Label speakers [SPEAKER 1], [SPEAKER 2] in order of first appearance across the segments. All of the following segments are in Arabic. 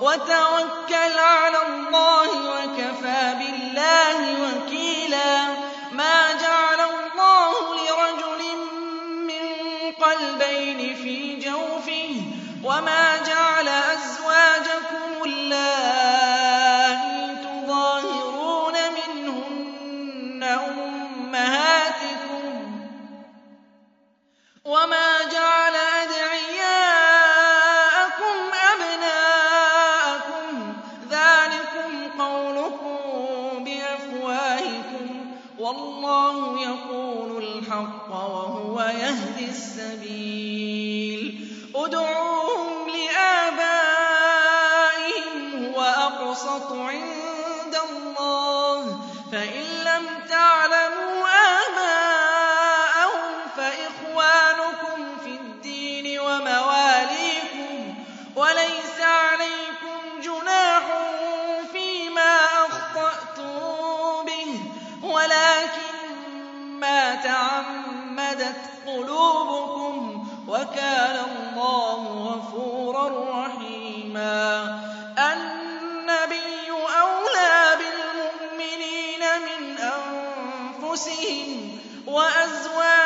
[SPEAKER 1] وتوكل على الله وكفى بالله وكيلا ما جعل الله لرجل من قلبين في جوفه وما مِّمَّا تَعَمَّدَتْ قُلُوبُكُمْ ۚ وَكَانَ اللَّهُ غَفُورًا رَّحِيمًا النَّبِيُّ أَوْلَىٰ بِالْمُؤْمِنِينَ مِنْ أَنفُسِهِمْ ۖ وَأَزْوَاجُهُ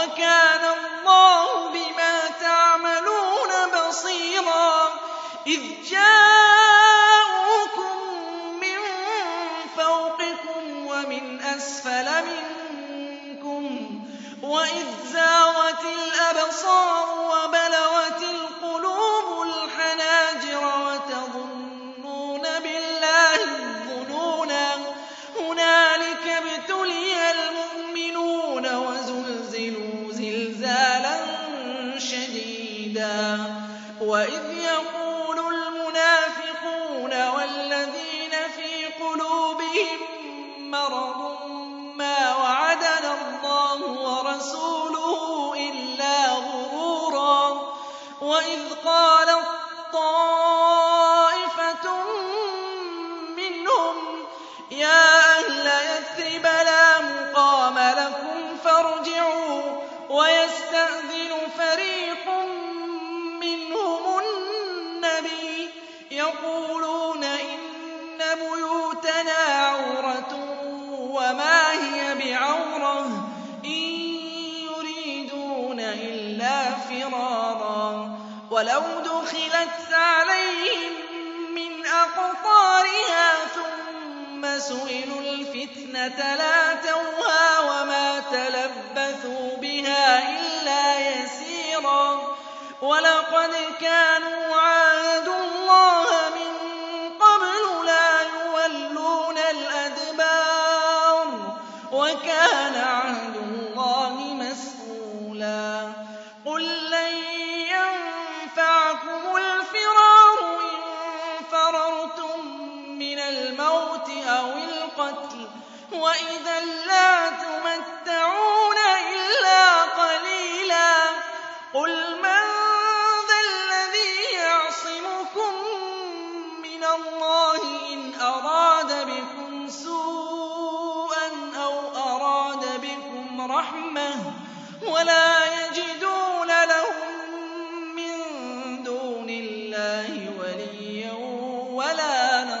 [SPEAKER 1] وَكَانَ اللَّهُ بِمَا تَعْمَلُونَ بَصِيرًا إِذْ جَاءَ الفتنة لا لاتوها وما تلبثوا بها إلا يسيرا ولقد كانوا عاهدوا الله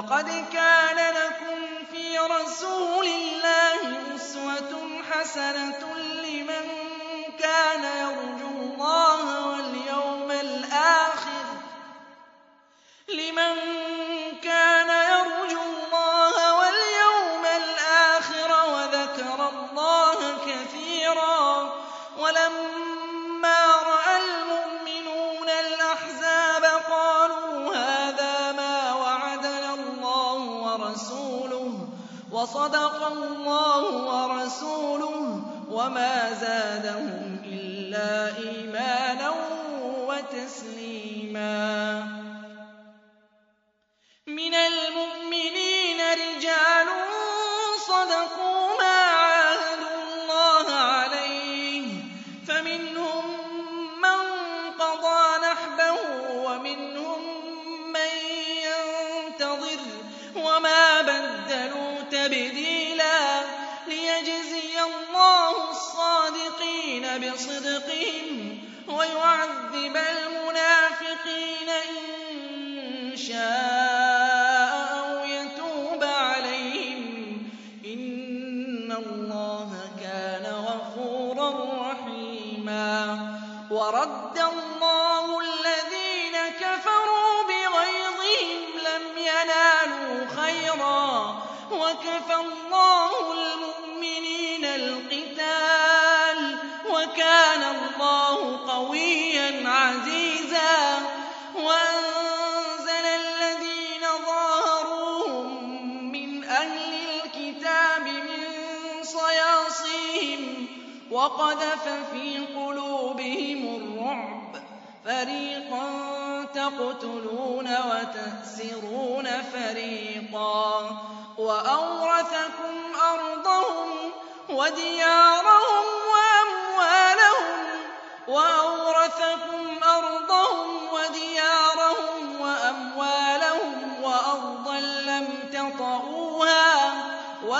[SPEAKER 1] لَقَدْ كَانَ لَكُمْ فِي رَسُولِ اللَّهِ أُسْوَةٌ حَسَنَةٌ لِمَن كَانَ يَرْجُو اللَّهَ وَالْيَوْمَ الْآخِرَ لِمَن وصدق الله ورسوله وما زادهم عزيزا وأنزل الذين ظاهروهم من أهل الكتاب من صياصيهم وقذف في قلوبهم الرعب فريقا تقتلون وتأسرون فريقا وأورثكم أرضهم وديارهم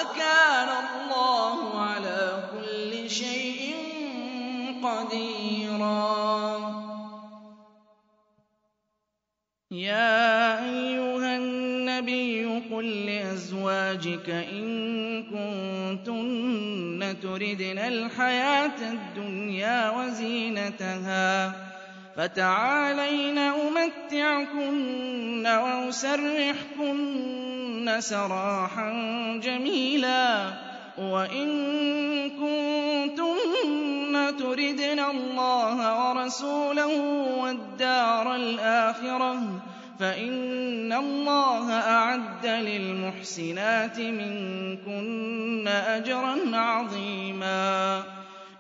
[SPEAKER 1] وَكَانَ اللَّهُ عَلَىٰ كُلِّ شَيْءٍ قَدِيرًا يَا أَيُّهَا النَّبِيُّ قُل لِّأَزْوَاجِكَ إِن كُنتُنَّ تُرِدْنَ الْحَيَاةَ الدُّنْيَا وَزِينَتَهَا فَتَعَالَيْنَ أُمَتِّعْكُنَّ وَأُسَرِّحْكُنَّ كنتن سراحا جميلا وإن كنتن تردن الله ورسوله والدار الآخرة فإن الله أعد للمحسنات منكن أجرا عظيما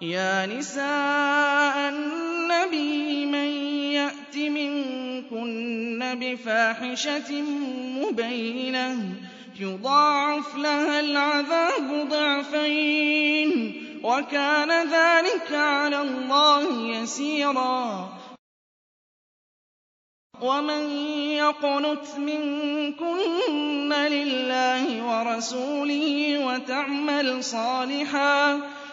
[SPEAKER 1] يا نساء النبي من يَأْتِ مِنكُنَّ بِفَاحِشَةٍ مُّبَيِّنَةٍ يُضَاعَفْ لَهَا الْعَذَابُ ضِعْفَيْنِ ۚ وَكَانَ ذَٰلِكَ عَلَى اللَّهِ يَسِيرًا وَمَن يَقْنُتْ مِنكُنَّ لِلَّهِ وَرَسُولِهِ وَتَعْمَلْ صَالِحًا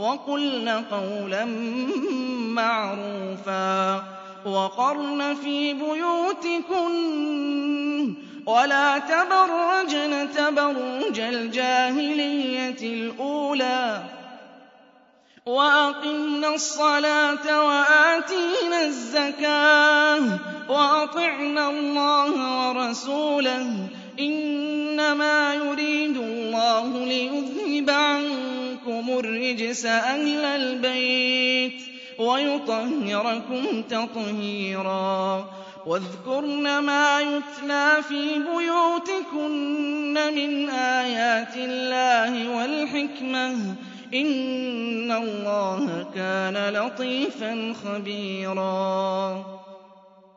[SPEAKER 1] وَقُلْنَ قَوْلًا مَّعْرُوفًا وَقَرْنَ فِي بُيُوتِكُنَّ وَلَا تَبَرَّجْنَ تَبَرُّجَ الْجَاهِلِيَّةِ الْأُولَىٰ وَأَقِمْنَا الصَّلَاةَ وَآتِينَا الزَّكَاةَ وَأَطِعْنَا اللَّهَ وَرَسُولَهُ ۚ إِنَّمَا يُرِيدُ اللَّهُ لِيُذْهِبَ عَنكُمُ يُذْهِبَنَّكُمُ الرِّجْسَ أَهْلَ الْبَيْتِ وَيُطَهِّرَكُمْ تَطْهِيرًا وَاذْكُرْنَ مَا يُتْلَىٰ فِي بُيُوتِكُنَّ مِنْ آيَاتِ اللَّهِ وَالْحِكْمَةِ ۚ إِنَّ اللَّهَ كَانَ لَطِيفًا خَبِيرًا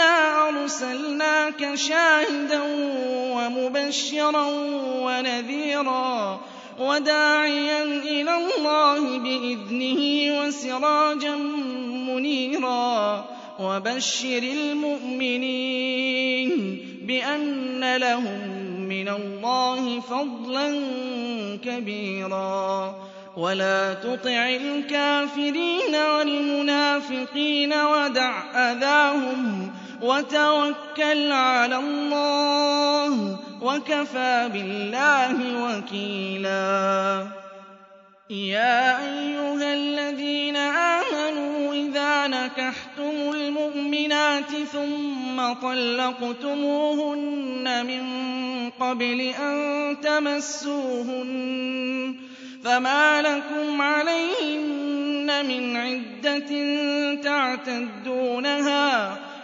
[SPEAKER 1] إِنَّا أَرْسَلْنَاكَ شَاهِدًا وَمُبَشِّرًا وَنَذِيرًا وَدَاعِيًا إِلَى اللَّهِ بِإِذْنِهِ وَسِرَاجًا مُنِيرًا وَبَشِّرِ الْمُؤْمِنِينَ بِأَنَّ لَهُم مِّنَ اللَّهِ فَضْلًا كَبِيرًا وَلَا تُطِعِ الْكَافِرِينَ وَالْمُنَافِقِينَ وَدَعْ أَذَاهُمْ وتوكل على الله وكفى بالله وكيلا يا أيها الذين آمنوا إذا نكحتم المؤمنات ثم طلقتموهن من قبل أن تمسوهن فما لكم عليهن من عدة تعتدونها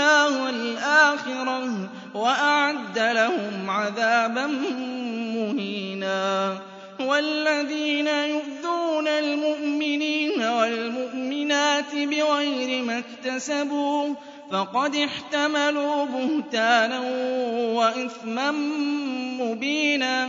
[SPEAKER 1] الدُّنْيَا وَالْآخِرَةَ وَأَعَدَّ لَهُمْ عَذَابًا مُّهِينًا وَالَّذِينَ يُؤْذُونَ الْمُؤْمِنِينَ وَالْمُؤْمِنَاتِ بِغَيْرِ مَا اكْتَسَبُوا فَقَدِ احْتَمَلُوا بُهْتَانًا وَإِثْمًا مُّبِينًا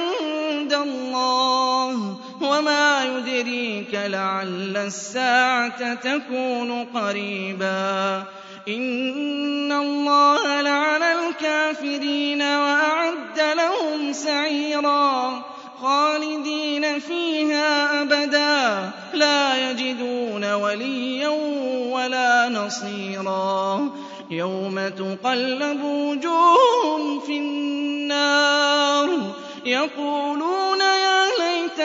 [SPEAKER 1] عِندَ اللَّهِ وَمَا يُدْرِيكَ لَعَلَّ السَّاعَةَ تَكُونُ قَرِيبًا إِنَّ اللَّهَ لَعَنَ الْكَافِرِينَ وَأَعَدَّ لَهُمْ سَعِيرًا خَالِدِينَ فِيهَا أَبَدًا لَا يَجِدُونَ وَلِيًّا وَلَا نَصِيرًا يَوْمَ تُقَلَّبُ وُجُوهُهُمْ فِي النَّارِ يَقُولُونَ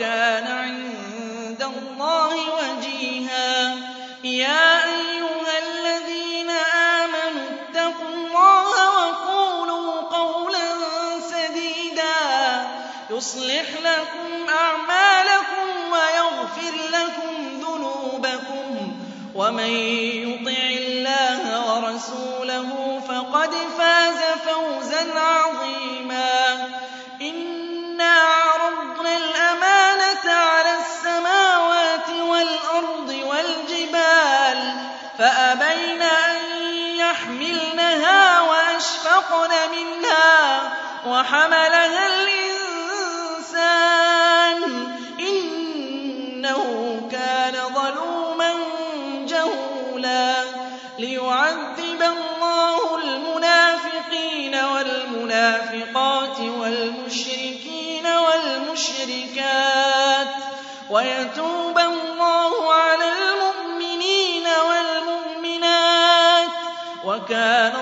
[SPEAKER 1] وَكَانَ عِندَ اللَّهِ وَجِيهًا يَا أَيُّهَا الَّذِينَ آمَنُوا اتَّقُوا اللَّهَ وَقُولُوا قَوْلًا سَدِيدًا يُصْلِحْ لَكُمْ أَعْمَالَكُمْ وَيَغْفِرْ لَكُمْ ذُنُوبَكُمْ وَمَن يُطِعِ اللَّهَ وَرَسُولَهُ فَقَدْ فَازَ فَوْزًا عَظِيمًا فأبين أن يحملنها وأشفقن منها وحملها الإنسان كان